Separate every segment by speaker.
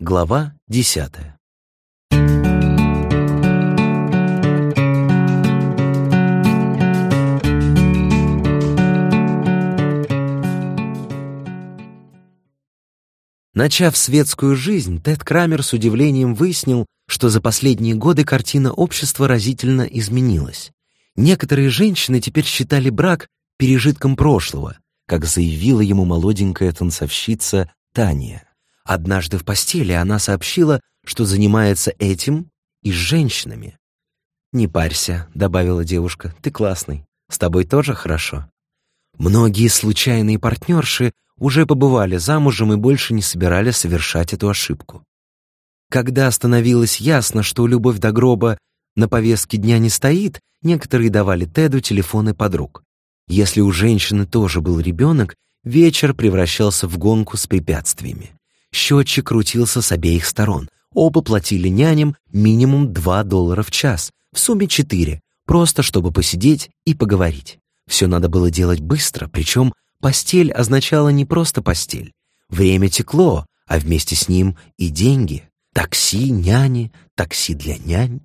Speaker 1: Глава десятая. Начав светскую жизнь, Тед Крамер с удивлением выяснил, что за последние годы картина общества разительно изменилась. Некоторые женщины теперь считали брак пережитком прошлого, как заявила ему молоденькая танцовщица Таня. Однажды в постели она сообщила, что занимается этим и с женщинами. «Не парься», — добавила девушка, — «ты классный, с тобой тоже хорошо». Многие случайные партнерши уже побывали замужем и больше не собирались совершать эту ошибку. Когда становилось ясно, что любовь до гроба на повестке дня не стоит, некоторые давали Теду телефоны подруг. Если у женщины тоже был ребенок, вечер превращался в гонку с препятствиями. Счетчик крутился с обеих сторон. Оба платили няням минимум 2 доллара в час, в сумме 4, просто чтобы посидеть и поговорить. Все надо было делать быстро, причем Постель означала не просто постель. Время текло, а вместе с ним и деньги. Такси, няни, такси для нянь.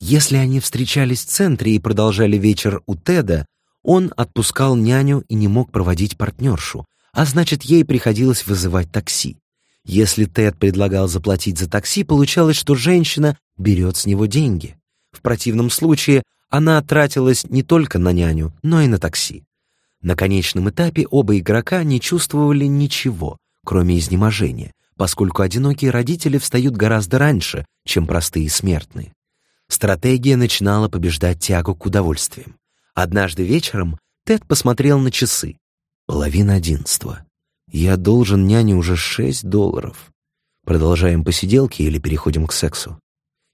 Speaker 1: Если они встречались в центре и продолжали вечер у Теда, он отпускал няню и не мог проводить партнершу, а значит, ей приходилось вызывать такси. Если Тед предлагал заплатить за такси, получалось, что женщина берет с него деньги. В противном случае она тратилась не только на няню, но и на такси. На конечном этапе оба игрока не чувствовали ничего, кроме изнеможения, поскольку одинокие родители встают гораздо раньше, чем простые смертные. Стратегия начинала побеждать тягу к удовольствиям. Однажды вечером Тед посмотрел на часы. Половина одиннадцатого. Я должен няне уже шесть долларов. Продолжаем посиделки или переходим к сексу?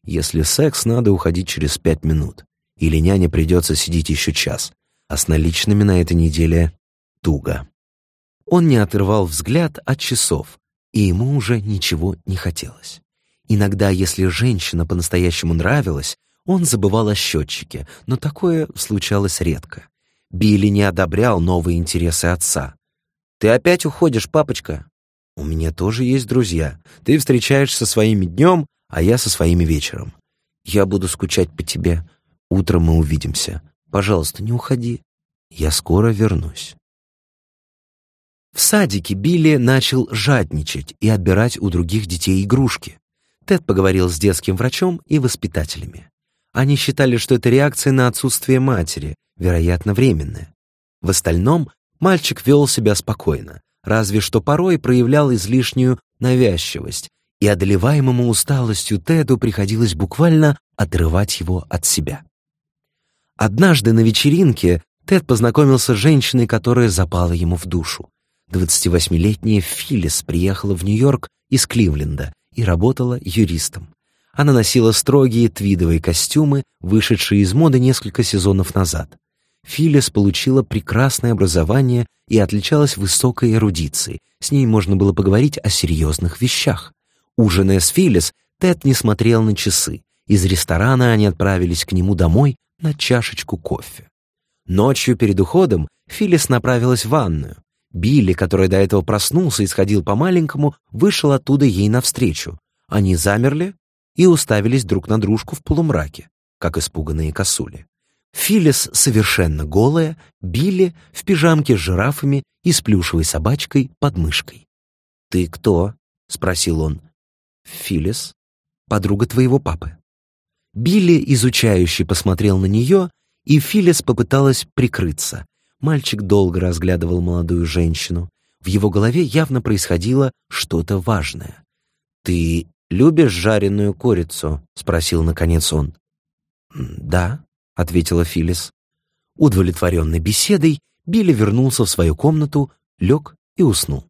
Speaker 1: Если секс, надо уходить через пять минут. Или няне придется сидеть еще час а с наличными на этой неделе туго. Он не отрывал взгляд от часов, и ему уже ничего не хотелось. Иногда, если женщина по-настоящему нравилась, он забывал о счетчике, но такое случалось редко. Билли не одобрял новые интересы отца. «Ты опять уходишь, папочка?» «У меня тоже есть друзья. Ты встречаешься со своими днем, а я со своими вечером. Я буду скучать по тебе. Утром мы увидимся. Пожалуйста, не уходи. Я скоро вернусь. В садике Билли начал жадничать и отбирать у других детей игрушки. Тед поговорил с детским врачом и воспитателями. Они считали, что это реакция на отсутствие матери, вероятно, временная. В остальном мальчик вел себя спокойно, разве что порой проявлял излишнюю навязчивость, и одолеваемому усталостью Теду приходилось буквально отрывать его от себя. Однажды на вечеринке Тед познакомился с женщиной, которая запала ему в душу. 28-летняя Филлис приехала в Нью-Йорк из Кливленда и работала юристом. Она носила строгие твидовые костюмы, вышедшие из моды несколько сезонов назад. Филлис получила прекрасное образование и отличалась высокой эрудицией. С ней можно было поговорить о серьезных вещах. Ужиная с Филлис, Тед не смотрел на часы. Из ресторана они отправились к нему домой, на чашечку кофе. Ночью перед уходом Филлис направилась в ванную. Билли, который до этого проснулся и сходил по-маленькому, вышел оттуда ей навстречу. Они замерли и уставились друг на дружку в полумраке, как испуганные косули. Филлис совершенно голая, Билли в пижамке с жирафами и с плюшевой собачкой под мышкой. «Ты кто?» — спросил он. «Филлис, подруга твоего папы». Билли изучающе посмотрел на нее, и Филлис попыталась прикрыться. Мальчик долго разглядывал молодую женщину. В его голове явно происходило что-то важное. «Ты любишь жареную курицу?» — спросил наконец он. «Да», — ответила Филлис. Удовлетворенный беседой, Билли вернулся в свою комнату, лег и уснул.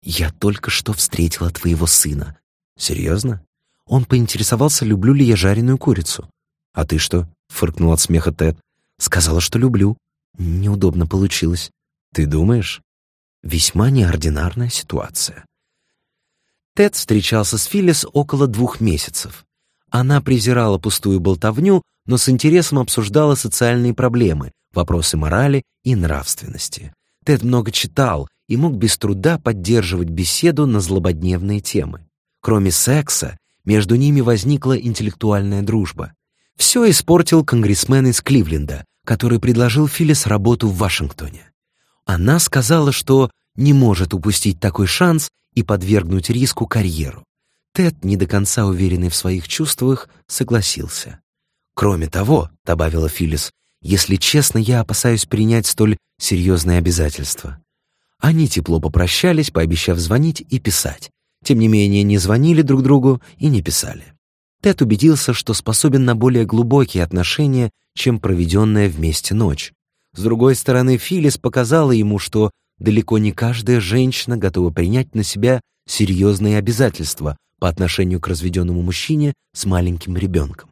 Speaker 1: «Я только что встретила твоего сына». «Серьезно?» Он поинтересовался, люблю ли я жареную курицу. «А ты что?» — фыркнул от смеха Тед. «Сказала, что люблю. Неудобно получилось. Ты думаешь?» Весьма неординарная ситуация. Тед встречался с Филлис около двух месяцев. Она презирала пустую болтовню, но с интересом обсуждала социальные проблемы, вопросы морали и нравственности. Тед много читал и мог без труда поддерживать беседу на злободневные темы. Кроме секса, между ними возникла интеллектуальная дружба. Все испортил конгрессмен из Кливленда, который предложил Филлис работу в Вашингтоне. Она сказала, что не может упустить такой шанс и подвергнуть риску карьеру. Тед, не до конца уверенный в своих чувствах, согласился. «Кроме того», — добавила Филлис, «если честно, я опасаюсь принять столь серьезные обязательства». Они тепло попрощались, пообещав звонить и писать. Тем не менее, не звонили друг другу и не писали. Тед убедился, что способен на более глубокие отношения, чем проведенная вместе ночь. С другой стороны, Филлис показала ему, что далеко не каждая женщина готова принять на себя серьезные обязательства по отношению к разведенному мужчине с маленьким ребенком.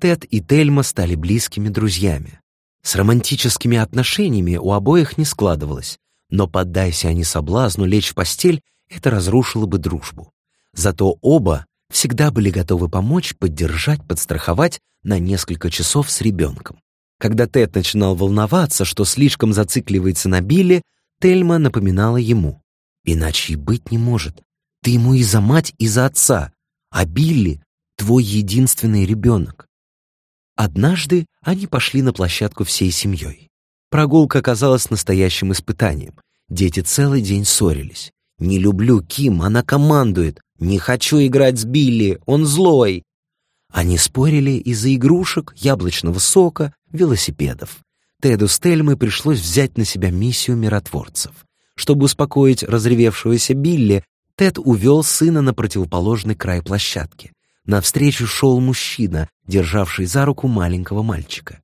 Speaker 1: Тед и Тельма стали близкими друзьями. С романтическими отношениями у обоих не складывалось, но поддайся они соблазну лечь в постель, это разрушило бы дружбу. Зато оба всегда были готовы помочь, поддержать, подстраховать на несколько часов с ребенком. Когда Тед начинал волноваться, что слишком зацикливается на Билли, Тельма напоминала ему. «Иначе и быть не может. Ты ему и за мать, и за отца. А Билли — твой единственный ребенок». Однажды они пошли на площадку всей семьей. Прогулка оказалась настоящим испытанием. Дети целый день ссорились. «Не люблю Ким, она командует. Не хочу играть с Билли, он злой». Они спорили из-за игрушек, яблочного сока, велосипедов. Теду с пришлось взять на себя миссию миротворцев. Чтобы успокоить разревевшегося Билли, Тед увел сына на противоположный край площадки. Навстречу шел мужчина, державший за руку маленького мальчика.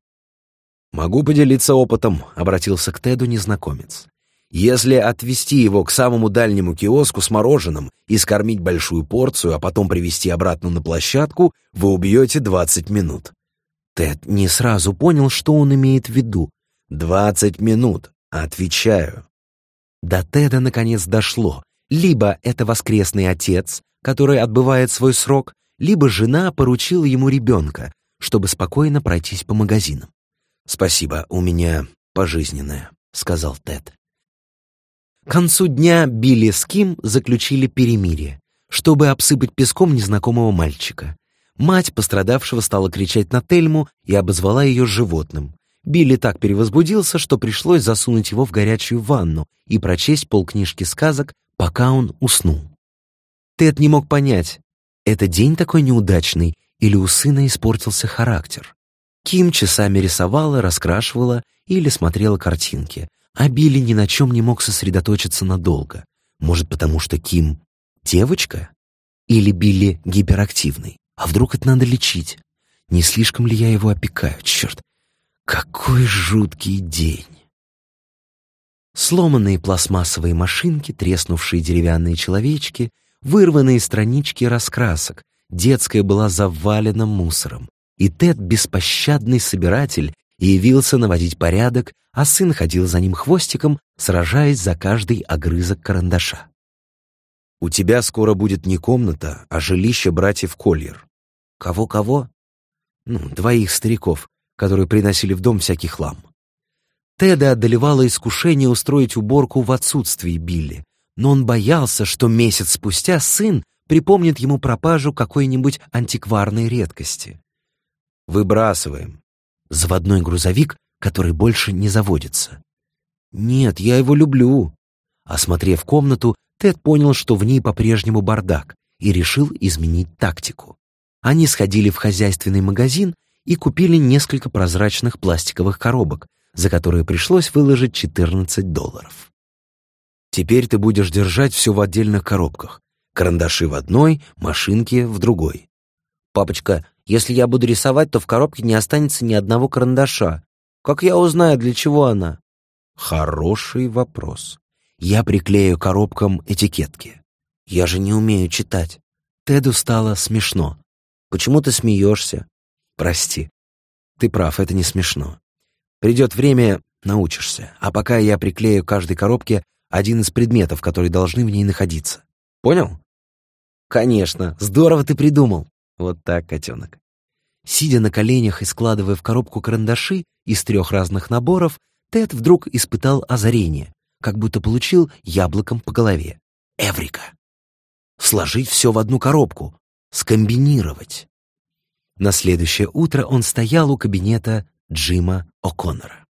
Speaker 1: «Могу поделиться опытом», — обратился к Теду незнакомец. «Если отвезти его к самому дальнему киоску с мороженым и скормить большую порцию, а потом привести обратно на площадку, вы убьете 20 минут». Тед не сразу понял, что он имеет в виду. «Двадцать минут, отвечаю». До Теда наконец дошло. Либо это воскресный отец, который отбывает свой срок, либо жена поручила ему ребенка, чтобы спокойно пройтись по магазинам. «Спасибо, у меня пожизненное», — сказал Тед. К концу дня Билли с Ким заключили перемирие, чтобы обсыпать песком незнакомого мальчика. Мать пострадавшего стала кричать на Тельму и обозвала ее животным. Билли так перевозбудился, что пришлось засунуть его в горячую ванну и прочесть полкнижки сказок, пока он уснул. Тед не мог понять, это день такой неудачный или у сына испортился характер. Ким часами рисовала, раскрашивала или смотрела картинки, а Билли ни на чем не мог сосредоточиться надолго. Может, потому что Ким — девочка? Или Билли гиперактивный? А вдруг это надо лечить? Не слишком ли я его опекаю? Черт, какой жуткий день! Сломанные пластмассовые машинки, треснувшие деревянные человечки, вырванные странички раскрасок. Детская была завалена мусором. И Тед, беспощадный собиратель, явился наводить порядок, а сын ходил за ним хвостиком, сражаясь за каждый огрызок карандаша. «У тебя скоро будет не комната, а жилище братьев Кольер». «Кого-кого?» «Ну, двоих стариков, которые приносили в дом всякий хлам». Теда одолевало искушение устроить уборку в отсутствии Билли, но он боялся, что месяц спустя сын припомнит ему пропажу какой-нибудь антикварной редкости. «Выбрасываем». Заводной грузовик, который больше не заводится. «Нет, я его люблю». Осмотрев комнату, Тед понял, что в ней по-прежнему бардак, и решил изменить тактику. Они сходили в хозяйственный магазин и купили несколько прозрачных пластиковых коробок, за которые пришлось выложить 14 долларов. Теперь ты будешь держать все в отдельных коробках. Карандаши в одной, машинки в другой. Папочка, если я буду рисовать, то в коробке не останется ни одного карандаша. Как я узнаю, для чего она? Хороший вопрос. Я приклею коробкам этикетки. Я же не умею читать. Теду стало смешно. Почему ты смеешься? Прости. Ты прав, это не смешно. Придет время, научишься. А пока я приклею к каждой коробке один из предметов, которые должны в ней находиться. Понял? Конечно, здорово ты придумал. Вот так, котенок. Сидя на коленях и складывая в коробку карандаши из трех разных наборов, Тед вдруг испытал озарение, как будто получил яблоком по голове. Эврика! сложить все в одну коробку, скомбинировать. На следующее утро он стоял у кабинета Джима О'Коннора.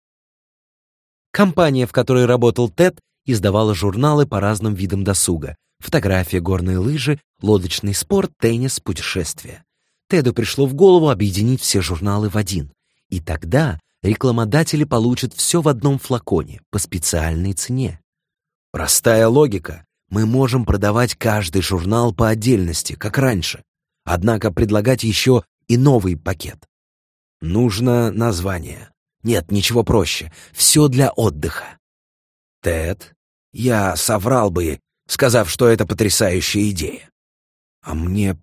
Speaker 1: Компания, в которой работал Тед, издавала журналы по разным видам досуга. Фотография, горные лыжи, лодочный спорт, теннис, путешествия. Теду пришло в голову объединить все журналы в один. И тогда рекламодатели получат все в одном флаконе по специальной цене. Простая логика. Мы можем продавать каждый журнал по отдельности, как раньше. Однако предлагать еще и новый пакет. Нужно название. Нет, ничего проще. Все для отдыха. Тед, я соврал бы, сказав, что это потрясающая идея. А мне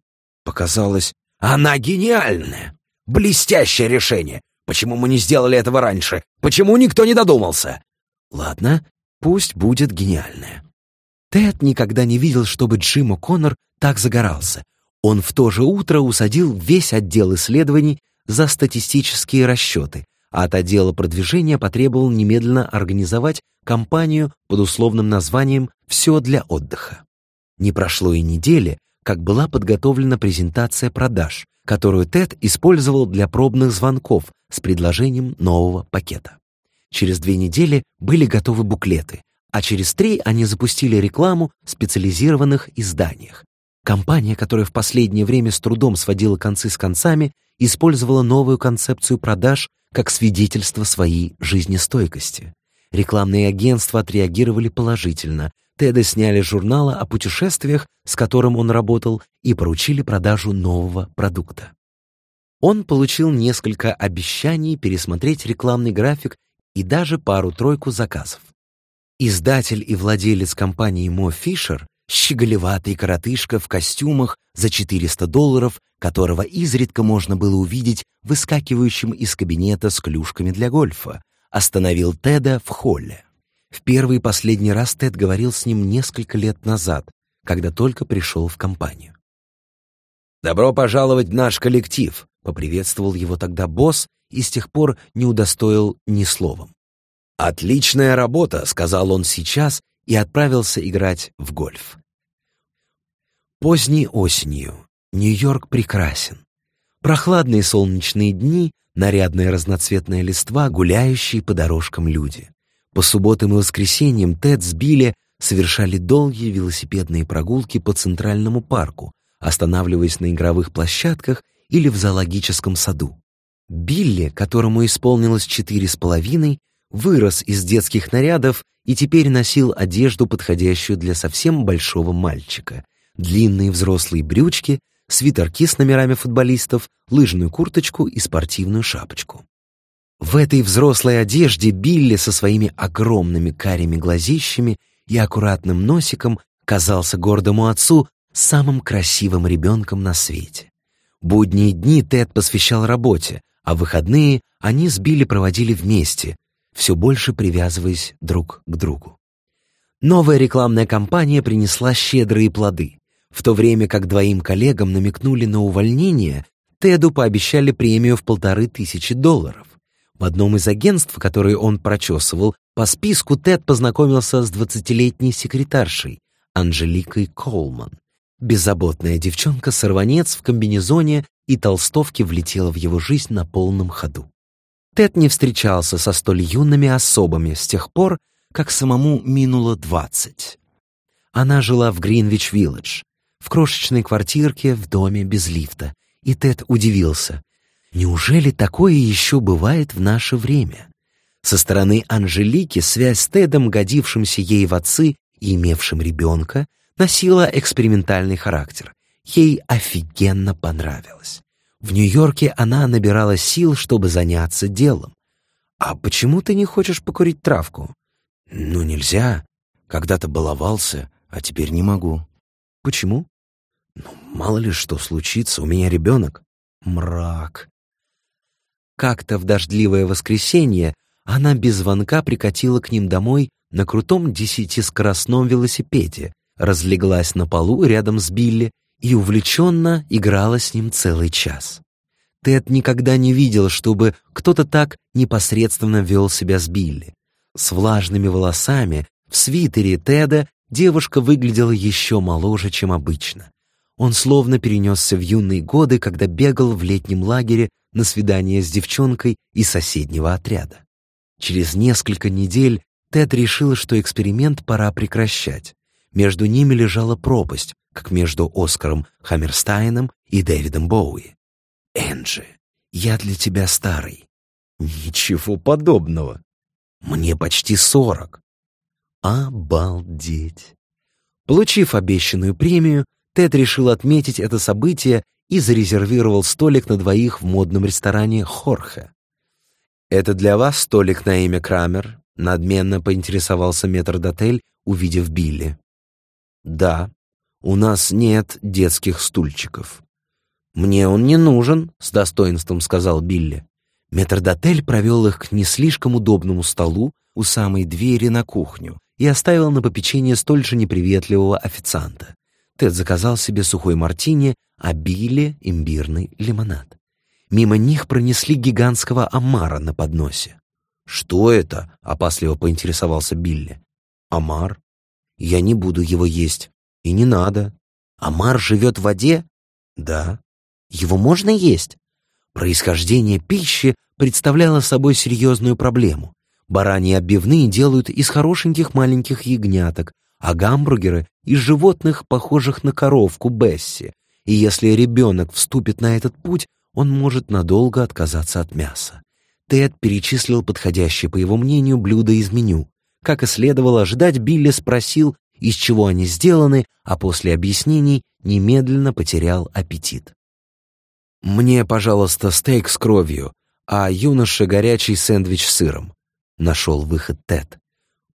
Speaker 1: показалось, она гениальная. Блестящее решение. Почему мы не сделали этого раньше? Почему никто не додумался? Ладно, пусть будет гениальное. Тед никогда не видел, чтобы Джим О'Коннор так загорался. Он в то же утро усадил весь отдел исследований за статистические расчеты, а от отдела продвижения потребовал немедленно организовать кампанию под условным названием «Все для отдыха». Не прошло и недели, как была подготовлена презентация продаж, которую Тед использовал для пробных звонков с предложением нового пакета. Через две недели были готовы буклеты, а через три они запустили рекламу в специализированных изданиях. Компания, которая в последнее время с трудом сводила концы с концами, использовала новую концепцию продаж как свидетельство своей жизнестойкости. Рекламные агентства отреагировали положительно. Теда сняли журнала о путешествиях, с которым он работал, и поручили продажу нового продукта. Он получил несколько обещаний пересмотреть рекламный график и даже пару-тройку заказов. Издатель и владелец компании Мо Фишер, щеголеватый коротышка в костюмах за 400 долларов, которого изредка можно было увидеть выскакивающим из кабинета с клюшками для гольфа, остановил Теда в холле. В первый и последний раз Тед говорил с ним несколько лет назад, когда только пришел в компанию. «Добро пожаловать в наш коллектив», — поприветствовал его тогда босс и с тех пор не удостоил ни словом. «Отличная работа», — сказал он сейчас и отправился играть в гольф. Поздней осенью Нью-Йорк прекрасен. Прохладные солнечные дни, нарядная разноцветная листва, гуляющие по дорожкам люди. По субботам и воскресеньям Тед с Билли совершали долгие велосипедные прогулки по Центральному парку, останавливаясь на игровых площадках или в зоологическом саду. Билли, которому исполнилось четыре с половиной, вырос из детских нарядов и теперь носил одежду, подходящую для совсем большого мальчика. Длинные взрослые брючки, свитерки с номерами футболистов, лыжную курточку и спортивную шапочку. В этой взрослой одежде Билли со своими огромными карими глазищами и аккуратным носиком казался гордому отцу самым красивым ребенком на свете. Будние дни Тед посвящал работе, а выходные они с Билли проводили вместе, все больше привязываясь друг к другу. Новая рекламная кампания принесла щедрые плоды. В то время как двоим коллегам намекнули на увольнение, Теду пообещали премию в полторы тысячи долларов. В одном из агентств, которые он прочесывал, по списку Тед познакомился с двадцатилетней секретаршей Анжеликой Колман. Беззаботная девчонка-сорванец в комбинезоне и толстовке влетела в его жизнь на полном ходу. Тед не встречался со столь юными особами с тех пор, как самому минуло двадцать. Она жила в Гринвич-Вилледж, в крошечной квартирке в доме без лифта, и Тед удивился. Неужели такое еще бывает в наше время? Со стороны Анжелики связь с Тедом, годившимся ей в отцы и имевшим ребенка, носила экспериментальный характер. Ей офигенно понравилось. В Нью-Йорке она набирала сил, чтобы заняться делом. «А почему ты не хочешь покурить травку?» «Ну, нельзя. Когда-то баловался, а теперь не могу». «Почему?» «Ну, мало ли что случится, у меня ребенок». «Мрак». Как-то в дождливое воскресенье она без звонка прикатила к ним домой на крутом десятискоростном велосипеде, разлеглась на полу рядом с Билли и увлеченно играла с ним целый час. Тед никогда не видел, чтобы кто-то так непосредственно вел себя с Билли. С влажными волосами, в свитере Теда, девушка выглядела еще моложе, чем обычно. Он словно перенесся в юные годы, когда бегал в летнем лагере на свидание с девчонкой из соседнего отряда. Через несколько недель Тед решил, что эксперимент пора прекращать. Между ними лежала пропасть, как между Оскаром Хаммерстайном и Дэвидом Боуи. «Энджи, я для тебя старый». «Ничего подобного. Мне почти сорок». Обалдеть. Получив обещанную премию, Тед решил отметить это событие и зарезервировал столик на двоих в модном ресторане «Хорхе». «Это для вас столик на имя Крамер?» — надменно поинтересовался метрдотель, увидев Билли. «Да, у нас нет детских стульчиков». «Мне он не нужен», — с достоинством сказал Билли. Метрдотель провел их к не слишком удобному столу у самой двери на кухню и оставил на попечение столь же неприветливого официанта. Тед заказал себе сухой мартини, а Билли — имбирный лимонад. Мимо них пронесли гигантского омара на подносе. «Что это?» — опасливо поинтересовался Билли. «Омар? Я не буду его есть. И не надо. Омар живет в воде?» «Да». «Его можно есть?» Происхождение пищи представляло собой серьезную проблему. Бараньи отбивные делают из хорошеньких маленьких ягняток, а гамбургеры — из животных, похожих на коровку Бесси. И если ребенок вступит на этот путь, он может надолго отказаться от мяса. Тед перечислил подходящие, по его мнению, блюда из меню. Как и следовало ожидать, Билли спросил, из чего они сделаны, а после объяснений немедленно потерял аппетит. «Мне, пожалуйста, стейк с кровью, а юноша горячий сэндвич с сыром», — нашел выход Тед.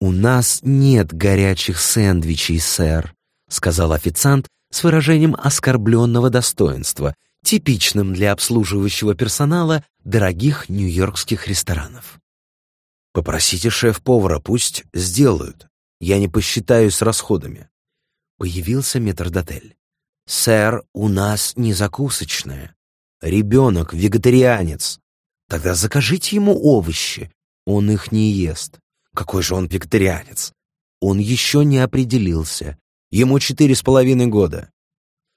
Speaker 1: «У нас нет горячих сэндвичей, сэр», — сказал официант с выражением оскорбленного достоинства, типичным для обслуживающего персонала дорогих нью-йоркских ресторанов. «Попросите шеф-повара, пусть сделают. Я не посчитаюсь с расходами». Появился метрдотель. «Сэр, у нас не закусочная. Ребенок вегетарианец. Тогда закажите ему овощи. Он их не ест. Какой же он вегетарианец? Он еще не определился. Ему четыре с половиной года.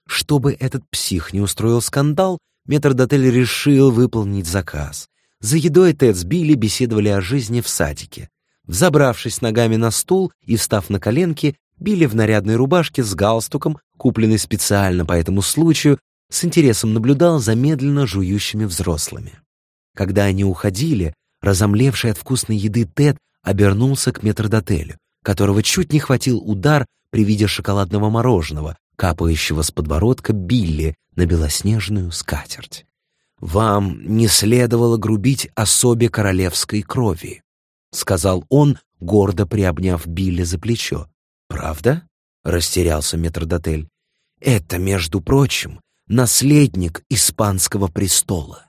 Speaker 1: Чтобы этот псих не устроил скандал, метрдотель решил выполнить заказ. За едой Тед с Билли беседовали о жизни в садике. Взобравшись ногами на стул и встав на коленки, Билли в нарядной рубашке с галстуком, купленной специально по этому случаю, с интересом наблюдал за медленно жующими взрослыми. Когда они уходили, разомлевший от вкусной еды Тед обернулся к метрдотелю, которого чуть не хватил удар при виде шоколадного мороженого, капающего с подбородка Билли на белоснежную скатерть. «Вам не следовало грубить особе королевской крови», — сказал он, гордо приобняв Билли за плечо. «Правда?» — растерялся метрдотель. «Это, между прочим, наследник испанского престола».